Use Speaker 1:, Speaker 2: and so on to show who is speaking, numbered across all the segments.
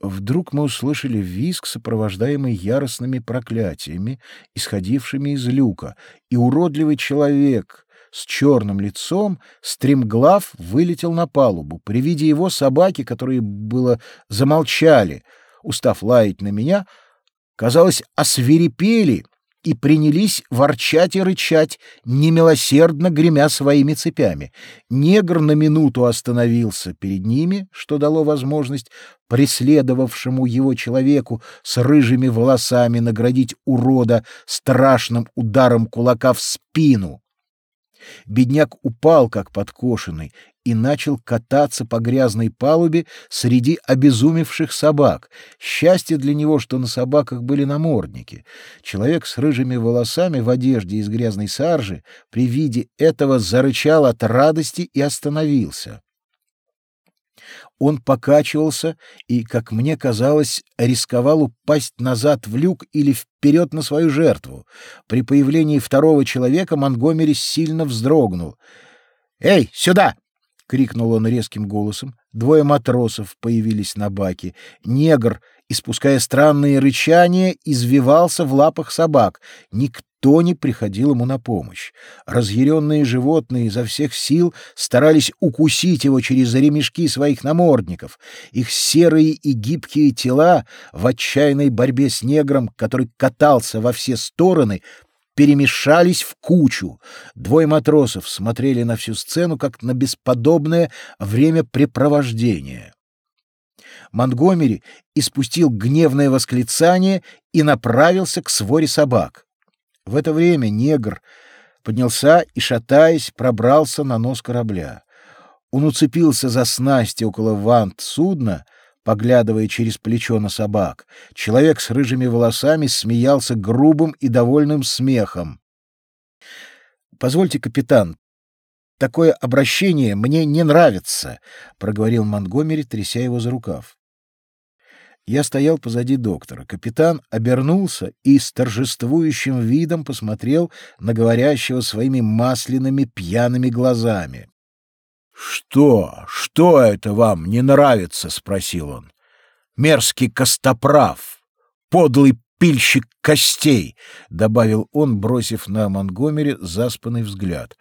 Speaker 1: Вдруг мы услышали визг, сопровождаемый яростными проклятиями, исходившими из люка, и уродливый человек с черным лицом, стремглав, вылетел на палубу. При виде его собаки, которые было замолчали, устав лаять на меня, казалось, освирепели — и принялись ворчать и рычать, немилосердно гремя своими цепями. Негр на минуту остановился перед ними, что дало возможность преследовавшему его человеку с рыжими волосами наградить урода страшным ударом кулака в спину. Бедняк упал, как подкошенный, и начал кататься по грязной палубе среди обезумевших собак. Счастье для него, что на собаках были намордники. Человек с рыжими волосами в одежде из грязной саржи при виде этого зарычал от радости и остановился. Он покачивался и, как мне казалось, рисковал упасть назад в люк или вперед на свою жертву. При появлении второго человека Монгомери сильно вздрогнул. «Эй, сюда!» — крикнул он резким голосом. Двое матросов появились на баке. Негр, испуская странные рычания, извивался в лапах собак. Никто не приходил ему на помощь. Разъяренные животные изо всех сил старались укусить его через ремешки своих намордников. Их серые и гибкие тела в отчаянной борьбе с негром, который катался во все стороны, перемешались в кучу. Двое матросов смотрели на всю сцену как на бесподобное времяпрепровождение. Монтгомери испустил гневное восклицание и направился к своре собак. В это время негр поднялся и, шатаясь, пробрался на нос корабля. Он уцепился за снасти около вант судна, поглядывая через плечо на собак. Человек с рыжими волосами смеялся грубым и довольным смехом. «Позвольте, капитан, такое обращение мне не нравится», — проговорил Монгомери, тряся его за рукав. Я стоял позади доктора. Капитан обернулся и с торжествующим видом посмотрел на говорящего своими масляными пьяными глазами.
Speaker 2: «Что? Что это вам не нравится?» — спросил он. «Мерзкий костоправ, подлый пильщик костей», — добавил он, бросив на Монгомери заспанный взгляд.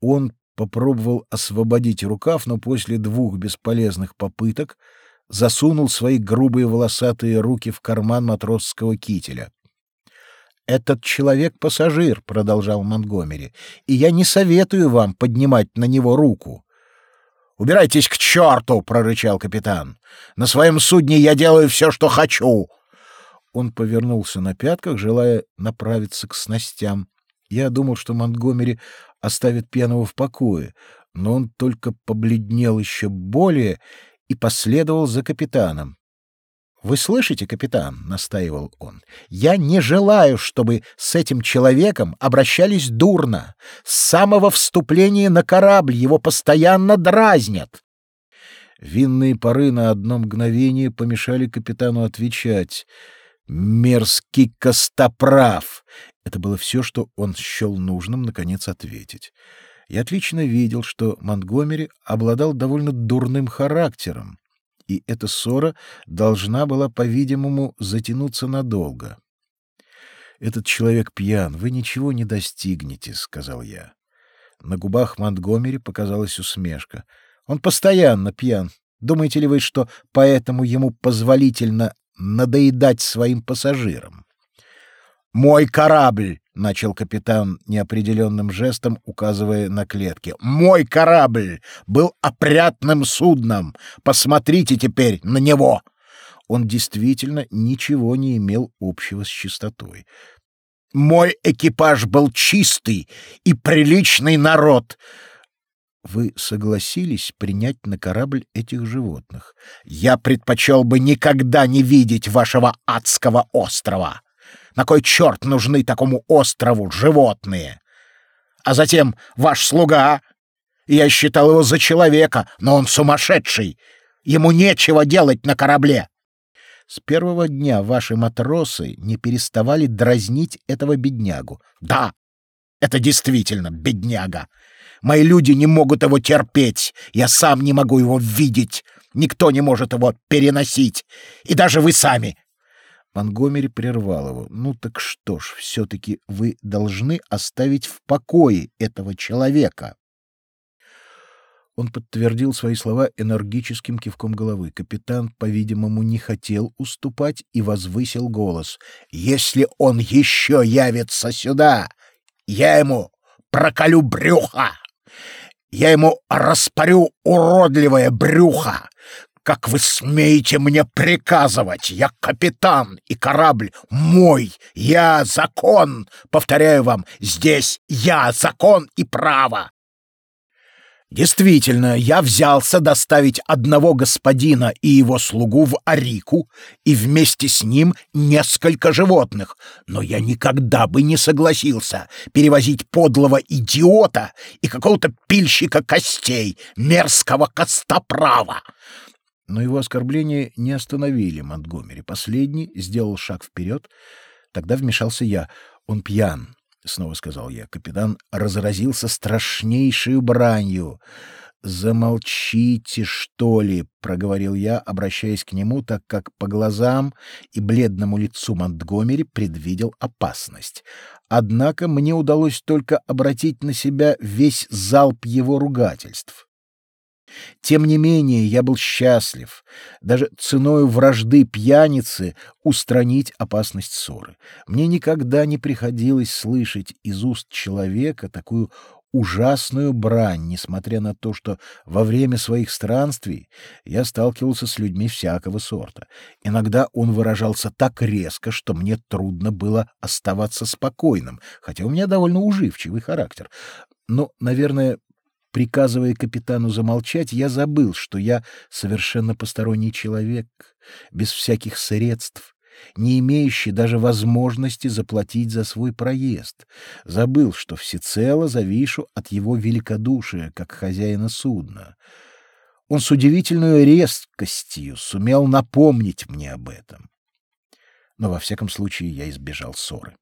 Speaker 2: Он попробовал освободить рукав, но после двух бесполезных попыток засунул свои грубые волосатые руки в карман матросского кителя. «Этот человек — пассажир», — продолжал Монгомери, — «и я не советую вам поднимать на него руку. «Убирайтесь к черту!» — прорычал капитан. «На своем судне я делаю все, что хочу!» Он повернулся на пятках, желая направиться к снастям. Я думал, что Монтгомери оставит пьяного в покое, но он только побледнел еще более и последовал за капитаном. «Вы слышите, капитан?» — настаивал он. «Я не желаю, чтобы с этим человеком обращались дурно. С самого вступления на корабль его постоянно дразнят». Винные пары на одно мгновение помешали капитану отвечать. «Мерзкий костоправ!» Это было все, что он счел нужным, наконец, ответить. Я отлично видел, что Монтгомери обладал довольно дурным характером и эта ссора должна была, по-видимому, затянуться надолго. «Этот человек пьян, вы ничего не достигнете», — сказал я. На губах Монтгомери показалась усмешка. «Он постоянно пьян. Думаете ли вы, что поэтому ему позволительно надоедать своим пассажирам?» «Мой корабль!» — начал капитан неопределенным жестом, указывая на клетки. «Мой корабль был опрятным судном. Посмотрите теперь на него!» Он действительно ничего не имел общего с чистотой. «Мой экипаж был чистый и приличный народ!» Вы согласились принять на корабль этих животных? Я предпочел бы никогда не видеть вашего адского острова. На кой черт нужны такому острову животные? А затем ваш слуга. Я считал его за человека, но он сумасшедший. Ему нечего делать на корабле. С первого дня ваши матросы не переставали дразнить этого беднягу. Да, это действительно бедняга. Мои люди не могут его терпеть. Я сам не могу его видеть. Никто не может его переносить. И даже вы сами.
Speaker 1: Монгомери прервал его. «Ну так что ж, все-таки вы должны оставить в покое этого человека». Он подтвердил свои слова энергическим кивком головы. Капитан, по-видимому, не хотел уступать и возвысил голос. «Если он еще явится сюда, я ему проколю брюхо! Я ему распорю уродливое брюхо! Как вы смеете мне приказывать? Я капитан, и корабль мой. Я закон. Повторяю вам, здесь я закон и право. Действительно, я взялся доставить одного господина и его слугу в Арику и вместе с ним несколько животных, но я никогда бы не согласился перевозить подлого идиота и какого-то пильщика костей, мерзкого костоправа. Но его оскорбления не остановили Монтгомери. Последний сделал шаг вперед. Тогда вмешался я. «Он пьян», — снова сказал я. Капитан разразился страшнейшей бранью. «Замолчите, что ли», — проговорил я, обращаясь к нему, так как по глазам и бледному лицу Монтгомери предвидел опасность. Однако мне удалось только обратить на себя весь залп его ругательств. Тем не менее, я был счастлив, даже ценой вражды пьяницы, устранить опасность ссоры. Мне никогда не приходилось слышать из уст человека такую ужасную брань, несмотря на то, что во время своих странствий я сталкивался с людьми всякого сорта. Иногда он выражался так резко, что мне трудно было оставаться спокойным, хотя у меня довольно уживчивый характер. Но, наверное, Приказывая капитану замолчать, я забыл, что я совершенно посторонний человек, без всяких средств, не имеющий даже возможности заплатить за свой проезд. Забыл, что всецело завишу от его великодушия, как хозяина судна. Он с удивительной резкостью сумел напомнить мне об этом. Но во всяком случае я избежал ссоры.